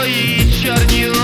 твої чорні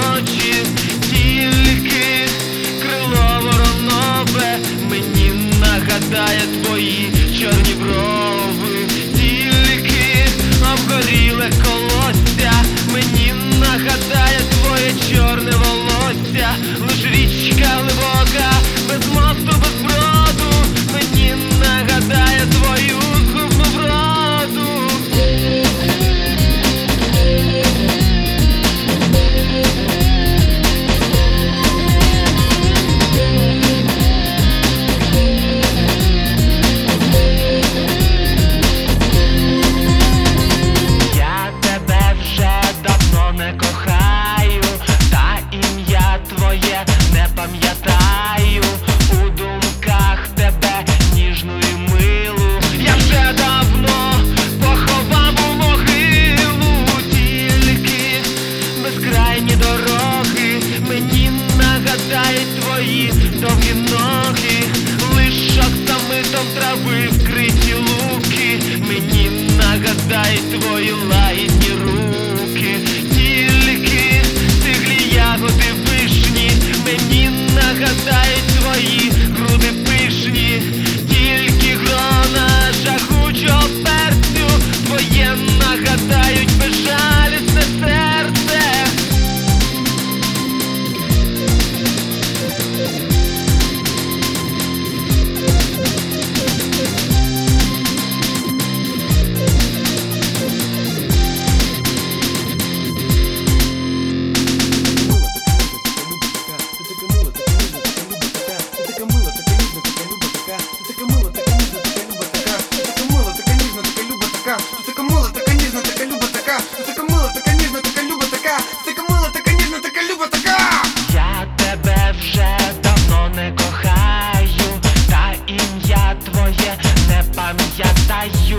Я тебе вже давно не кохаю, та ім'я твоє не пам'ятаю.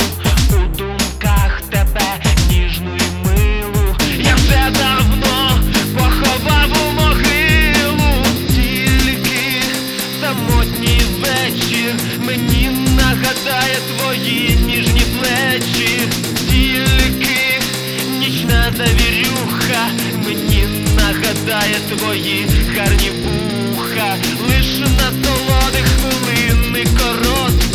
твої гарні вуха, лише на солодих хвилини короткі.